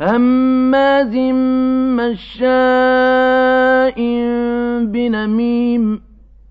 هَمَّازٍ مَّشَّاءٍ بِنَمِيمٍ